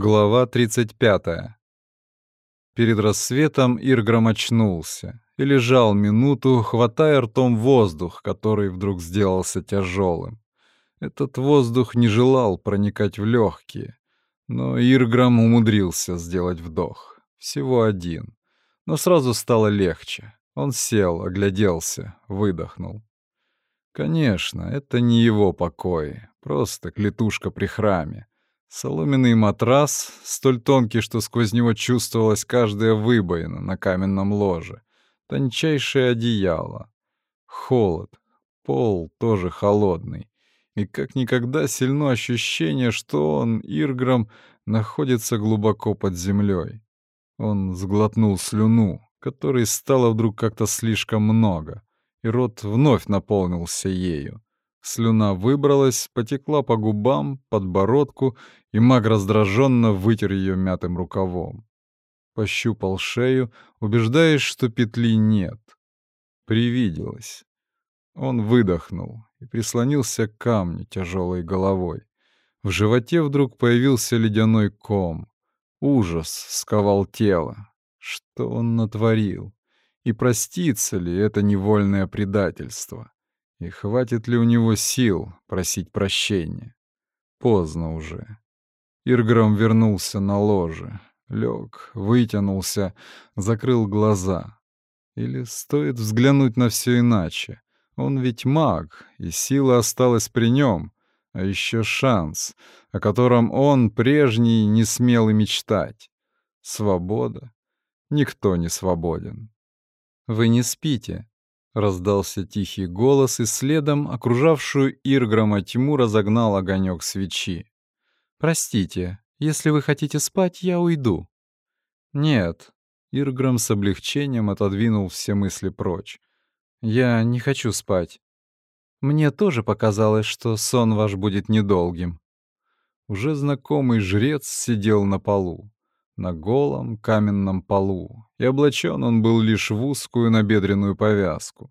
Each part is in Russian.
Глава 35. Перед рассветом Ирграм очнулся и лежал минуту, хватая ртом воздух, который вдруг сделался тяжелым. Этот воздух не желал проникать в легкие, но Ирграм умудрился сделать вдох. Всего один. Но сразу стало легче. Он сел, огляделся, выдохнул. Конечно, это не его покои, просто клетушка при храме. Соломенный матрас, столь тонкий, что сквозь него чувствовалась каждая выбоина на каменном ложе. Тончайшее одеяло. Холод. Пол тоже холодный. И как никогда сильно ощущение, что он, Ирграм, находится глубоко под землей. Он сглотнул слюну, которой стало вдруг как-то слишком много, и рот вновь наполнился ею. Слюна выбралась, потекла по губам, подбородку, и маг раздраженно вытер ее мятым рукавом. Пощупал шею, убеждаясь, что петли нет. Привиделось. Он выдохнул и прислонился к камню тяжелой головой. В животе вдруг появился ледяной ком. Ужас сковал тело. Что он натворил? И простится ли это невольное предательство? И хватит ли у него сил просить прощения? Поздно уже. Ирграм вернулся на ложе, лег, вытянулся, закрыл глаза. Или стоит взглянуть на все иначе? Он ведь маг, и сила осталась при нем, а еще шанс, о котором он, прежний, не смел и мечтать. Свобода? Никто не свободен. «Вы не спите», Раздался тихий голос, и следом окружавшую Ирграма тьму разогнал огонек свечи. «Простите, если вы хотите спать, я уйду». «Нет». Ирграм с облегчением отодвинул все мысли прочь. «Я не хочу спать. Мне тоже показалось, что сон ваш будет недолгим». Уже знакомый жрец сидел на полу на голом каменном полу, и облачен он был лишь в узкую набедренную повязку.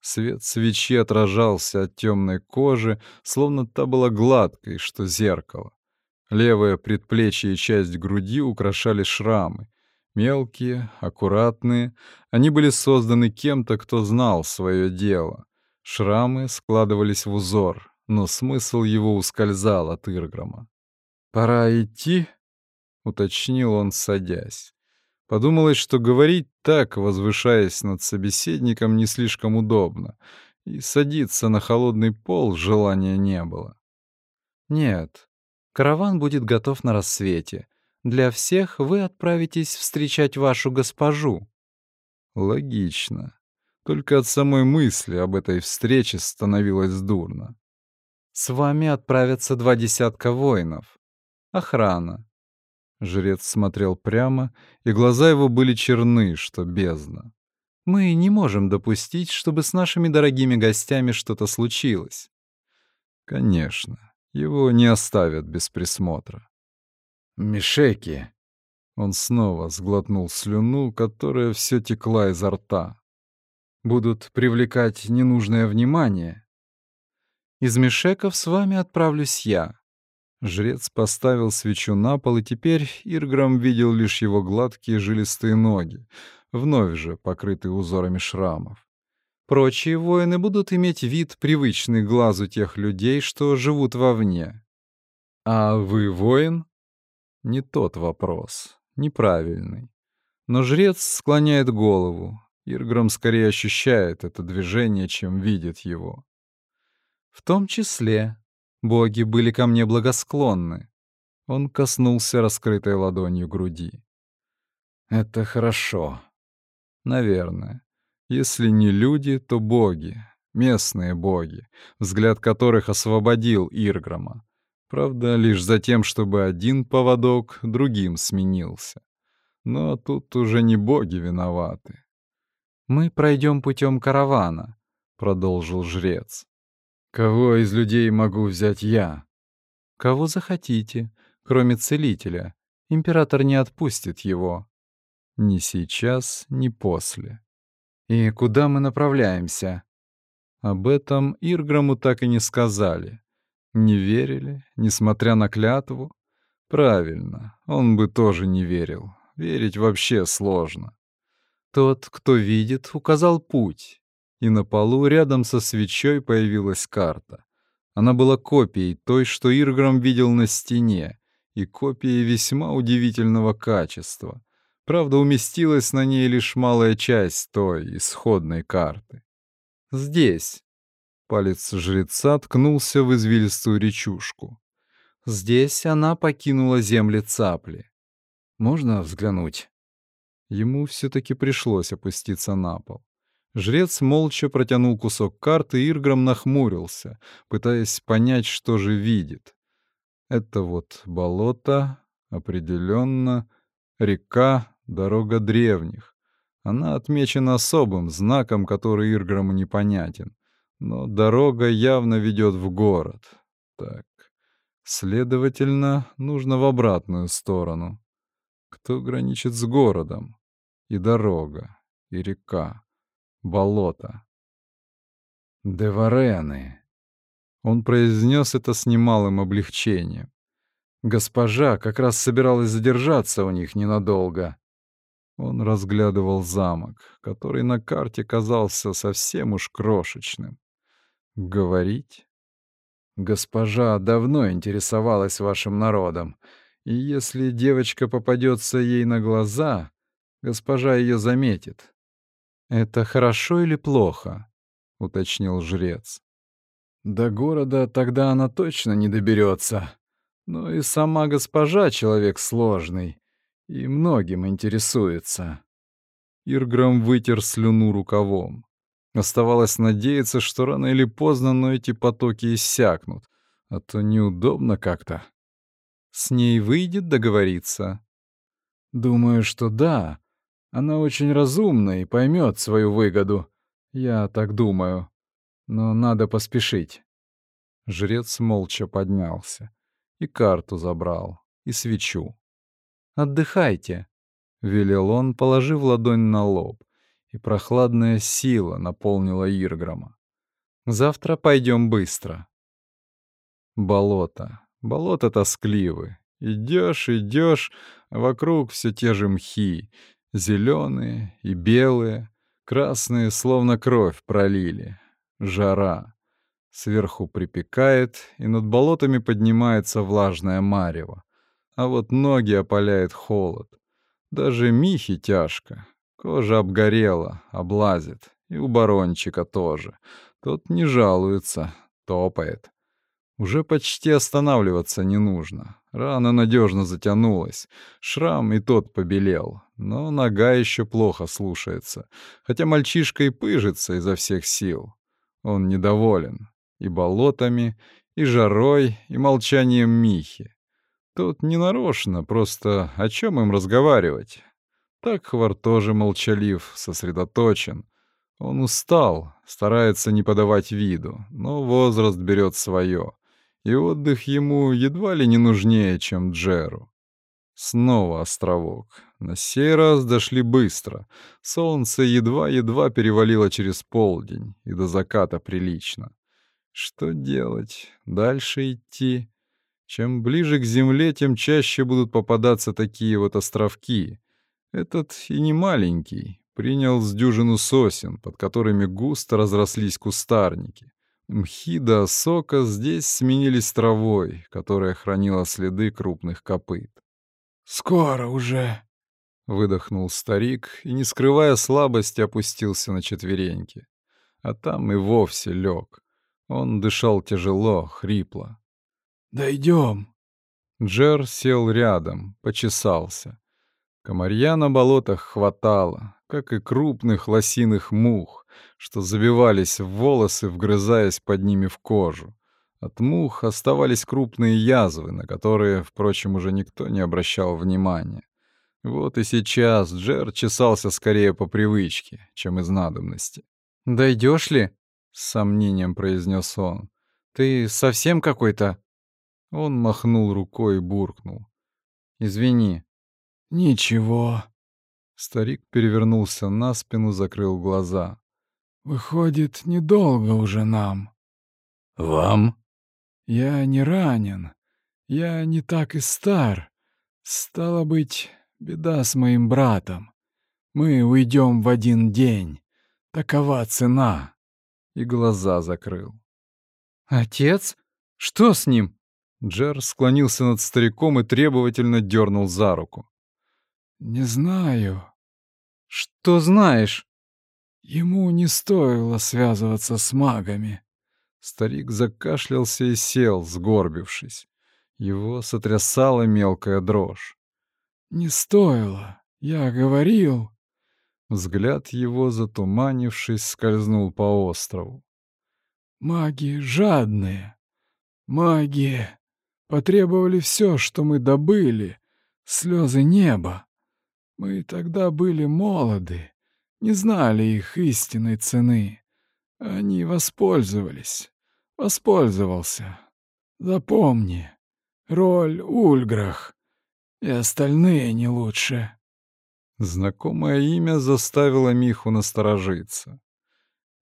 Свет свечи отражался от темной кожи, словно та была гладкой, что зеркало. Левое предплечье и часть груди украшали шрамы. Мелкие, аккуратные, они были созданы кем-то, кто знал свое дело. Шрамы складывались в узор, но смысл его ускользал от Ирграма. «Пора идти?» — уточнил он, садясь. Подумалось, что говорить так, возвышаясь над собеседником, не слишком удобно, и садиться на холодный пол желания не было. «Нет, караван будет готов на рассвете. Для всех вы отправитесь встречать вашу госпожу». Логично. Только от самой мысли об этой встрече становилось дурно. «С вами отправятся два десятка воинов. Охрана. Жрец смотрел прямо, и глаза его были черны, что бездна. «Мы не можем допустить, чтобы с нашими дорогими гостями что-то случилось». «Конечно, его не оставят без присмотра». «Мишеки!» Он снова сглотнул слюну, которая все текла изо рта. «Будут привлекать ненужное внимание». «Из Мишеков с вами отправлюсь я», Жрец поставил свечу на пол, и теперь Ирграм видел лишь его гладкие жилистые ноги, вновь же покрытые узорами шрамов. Прочие воины будут иметь вид, привычный глазу тех людей, что живут вовне. «А вы воин?» Не тот вопрос, неправильный. Но жрец склоняет голову. Ирграм скорее ощущает это движение, чем видит его. «В том числе», Боги были ко мне благосклонны. Он коснулся раскрытой ладонью груди. Это хорошо. Наверное. Если не люди, то боги. Местные боги, взгляд которых освободил Ирграма. Правда, лишь за тем, чтобы один поводок другим сменился. Но тут уже не боги виноваты. «Мы пройдем путем каравана», — продолжил жрец. Кого из людей могу взять я? Кого захотите, кроме целителя. Император не отпустит его. Ни сейчас, ни после. И куда мы направляемся? Об этом Ирграму так и не сказали. Не верили, несмотря на клятву. Правильно, он бы тоже не верил. Верить вообще сложно. Тот, кто видит, указал путь. И на полу рядом со свечой появилась карта. Она была копией той, что Ирграм видел на стене, и копией весьма удивительного качества. Правда, уместилась на ней лишь малая часть той исходной карты. «Здесь», — палец жреца ткнулся в извилистую речушку. Здесь она покинула земли цапли. Можно взглянуть? Ему все-таки пришлось опуститься на пол. Жрец молча протянул кусок карты, и Ирграм нахмурился, пытаясь понять, что же видит. Это вот болото, определенно, река, дорога древних. Она отмечена особым знаком, который Ирграму непонятен. Но дорога явно ведет в город. Так, Следовательно, нужно в обратную сторону. Кто граничит с городом? И дорога, и река, болото. Деварены. Он произнес это с немалым облегчением. Госпожа как раз собиралась задержаться у них ненадолго. Он разглядывал замок, который на карте казался совсем уж крошечным. Говорить? Госпожа давно интересовалась вашим народом, и если девочка попадется ей на глаза, госпожа ее заметит. Это хорошо или плохо? уточнил жрец. До города тогда она точно не доберется. Но и сама госпожа человек сложный и многим интересуется. Ирграм вытер слюну рукавом. Оставалось надеяться, что рано или поздно, но эти потоки иссякнут, а то неудобно как-то. С ней выйдет договориться? Думаю, что да. Она очень разумна и поймет свою выгоду. Я так думаю. Но надо поспешить. Жрец молча поднялся. И карту забрал, и свечу. «Отдыхайте», — велел он, положив ладонь на лоб и прохладная сила наполнила Ирграма. «Завтра пойдем быстро». Болото. Болото тоскливы. Идешь, идешь, а вокруг все те же мхи, зеленые и белые, красные, словно кровь пролили. Жара. Сверху припекает, и над болотами поднимается влажное марево. А вот ноги опаляет холод. Даже Михе тяжко. Кожа обгорела, облазит. И у барончика тоже. Тот не жалуется, топает. Уже почти останавливаться не нужно. Рана надежно затянулась. Шрам и тот побелел. Но нога еще плохо слушается. Хотя мальчишка и пыжится изо всех сил. Он недоволен. И болотами, и жарой, и молчанием Михи. Тут не нарочно, просто о чем им разговаривать? Такхвар тоже молчалив, сосредоточен. Он устал, старается не подавать виду, но возраст берет свое, и отдых ему едва ли не нужнее, чем Джеру. Снова островок. На сей раз дошли быстро. Солнце едва-едва перевалило через полдень, и до заката прилично. Что делать? Дальше идти? Чем ближе к земле, тем чаще будут попадаться такие вот островки. Этот и не маленький, принял с дюжину сосен, под которыми густо разрослись кустарники. Мхи до сока здесь сменились травой, которая хранила следы крупных копыт. «Скоро уже!» — выдохнул старик и, не скрывая слабости, опустился на четвереньки. А там и вовсе лег. Он дышал тяжело, хрипло. «Дойдем!» Джер сел рядом, почесался. Комарья на болотах хватало, как и крупных лосиных мух, что забивались в волосы, вгрызаясь под ними в кожу. От мух оставались крупные язвы, на которые, впрочем, уже никто не обращал внимания. Вот и сейчас Джер чесался скорее по привычке, чем из надобности. «Дойдешь ли?» — с сомнением произнес он. «Ты совсем какой-то...» Он махнул рукой и буркнул. «Извини, «Ничего». Старик перевернулся на спину, закрыл глаза. «Выходит, недолго уже нам». «Вам?» «Я не ранен. Я не так и стар. Стало быть, беда с моим братом. Мы уйдем в один день. Такова цена. И глаза закрыл. Отец? Что с ним? Джер склонился над стариком и требовательно дернул за руку. Не знаю. Что знаешь? Ему не стоило связываться с магами. Старик закашлялся и сел, сгорбившись. Его сотрясала мелкая дрожь. «Не стоило, я говорил». Взгляд его, затуманившись, скользнул по острову. «Маги жадные. Маги потребовали все, что мы добыли, слезы неба. Мы тогда были молоды, не знали их истинной цены. Они воспользовались воспользовался. Запомни, роль Ульграх и остальные не лучше. Знакомое имя заставило Миху насторожиться.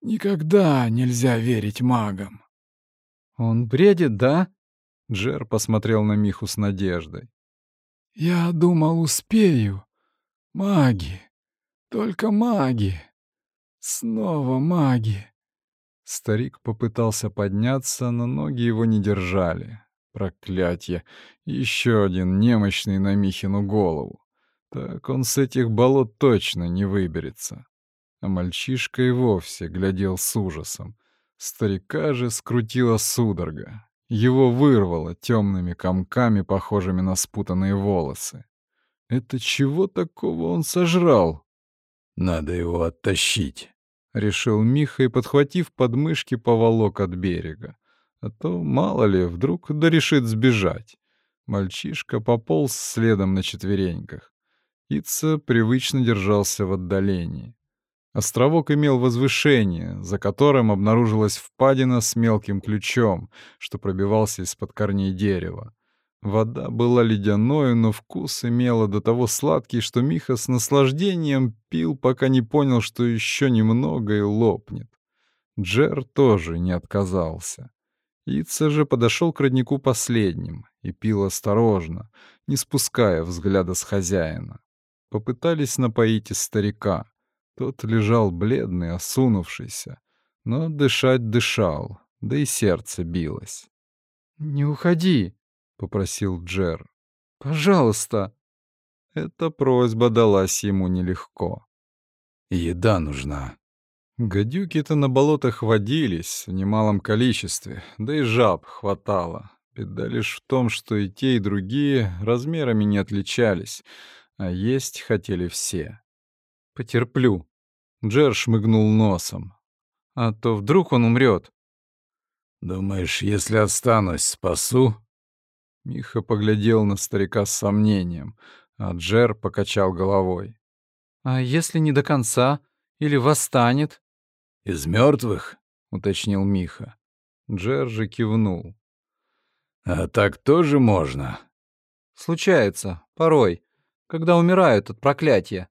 Никогда нельзя верить магам. Он бредит, да? Джер посмотрел на Миху с надеждой. Я думал, успею. Маги. Только маги. Снова маги. Старик попытался подняться, но ноги его не держали. Проклятье! Еще один немощный на Михину голову. Так он с этих болот точно не выберется. А мальчишка и вовсе глядел с ужасом. Старика же скрутила судорога. Его вырвало темными комками, похожими на спутанные волосы. Это чего такого он сожрал? Надо его оттащить. — решил Миха и, подхватив подмышки, поволок от берега. А то, мало ли, вдруг да решит сбежать. Мальчишка пополз следом на четвереньках. Ица привычно держался в отдалении. Островок имел возвышение, за которым обнаружилась впадина с мелким ключом, что пробивался из-под корней дерева. Вода была ледяной, но вкус имела до того сладкий, что Миха с наслаждением пил, пока не понял, что еще немного и лопнет. Джер тоже не отказался. Ица же подошел к роднику последним и пил осторожно, не спуская взгляда с хозяина. Попытались напоить из старика. Тот лежал бледный, осунувшийся, но дышать дышал, да и сердце билось. «Не уходи!» попросил Джер. Пожалуйста. Эта просьба далась ему нелегко. Еда нужна. Гадюки-то на болотах водились в немалом количестве, да и жаб хватало. Беда лишь в том, что и те, и другие размерами не отличались, а есть хотели все. «Потерплю», — Джер шмыгнул носом. «А то вдруг он умрет. «Думаешь, если останусь, спасу?» Миха поглядел на старика с сомнением, а Джер покачал головой. «А если не до конца? Или восстанет?» «Из мертвых? уточнил Миха. Джер же кивнул. «А так тоже можно?» «Случается, порой, когда умирают от проклятия.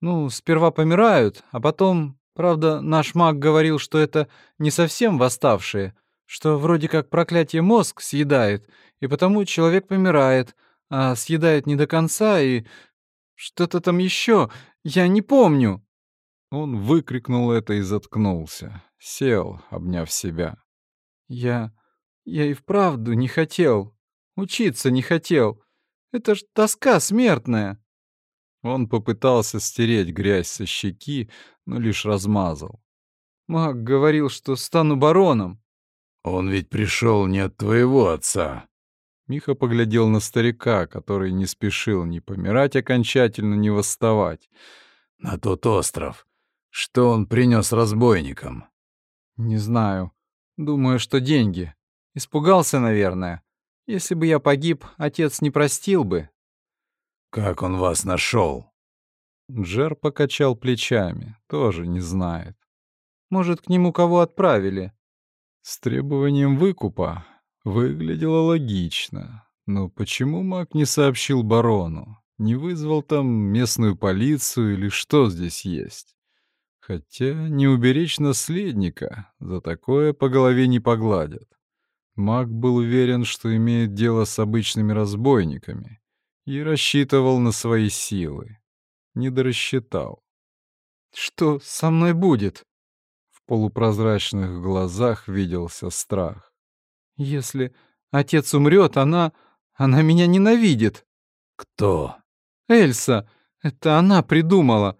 Ну, сперва помирают, а потом, правда, наш маг говорил, что это не совсем восставшие, что вроде как проклятие мозг съедает, и потому человек помирает, а съедает не до конца и... Что-то там еще, я не помню. Он выкрикнул это и заткнулся. Сел, обняв себя. Я... я и вправду не хотел. Учиться не хотел. Это ж тоска смертная. Он попытался стереть грязь со щеки, но лишь размазал. Маг говорил, что стану бароном. Он ведь пришел не от твоего отца. Миха поглядел на старика, который не спешил ни помирать окончательно, ни восставать. «На тот остров. Что он принес разбойникам?» «Не знаю. Думаю, что деньги. Испугался, наверное. Если бы я погиб, отец не простил бы». «Как он вас нашел? Джер покачал плечами. Тоже не знает. «Может, к нему кого отправили?» «С требованием выкупа. Выглядело логично. Но почему маг не сообщил барону? Не вызвал там местную полицию или что здесь есть? Хотя не уберечь наследника, за такое по голове не погладят. Маг был уверен, что имеет дело с обычными разбойниками и рассчитывал на свои силы. Не дорассчитал. «Что со мной будет?» В полупрозрачных глазах виделся страх. «Если отец умрет, она... она меня ненавидит». «Кто?» «Эльса. Это она придумала.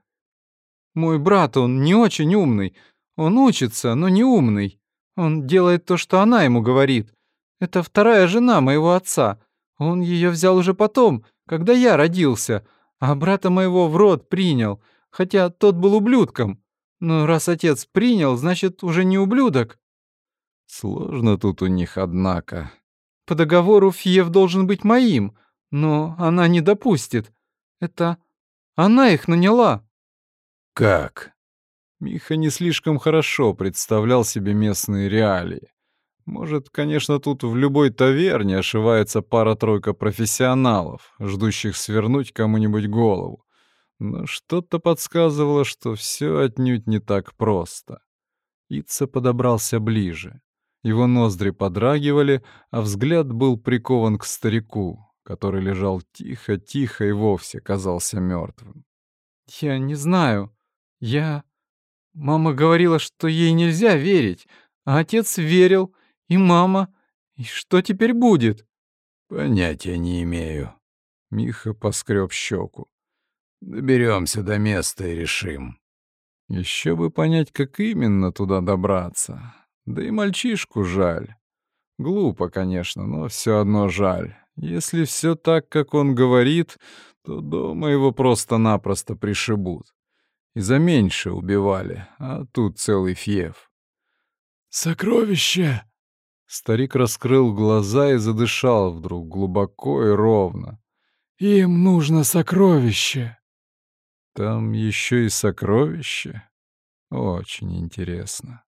Мой брат, он не очень умный. Он учится, но не умный. Он делает то, что она ему говорит. Это вторая жена моего отца. Он ее взял уже потом, когда я родился, а брата моего в рот принял, хотя тот был ублюдком. Но раз отец принял, значит, уже не ублюдок. Сложно тут у них, однако. По договору Фьев должен быть моим, но она не допустит. Это она их наняла. Как? Миха не слишком хорошо представлял себе местные реалии. Может, конечно, тут в любой таверне ошивается пара-тройка профессионалов, ждущих свернуть кому-нибудь голову. Но что-то подсказывало, что все отнюдь не так просто. Ица подобрался ближе. Его ноздри подрагивали, а взгляд был прикован к старику, который лежал тихо-тихо и вовсе казался мертвым. «Я не знаю. Я...» Мама говорила, что ей нельзя верить, а отец верил, и мама. И что теперь будет? Понятия не имею. Миха поскреб щеку. Доберемся до места и решим. Еще бы понять, как именно туда добраться. Да и мальчишку жаль. Глупо, конечно, но все одно жаль. Если все так, как он говорит, то дома его просто-напросто пришибут. И за меньше убивали, а тут целый фьев. «Сокровище!» Старик раскрыл глаза и задышал вдруг глубоко и ровно. «Им нужно сокровище!» «Там еще и сокровище? Очень интересно».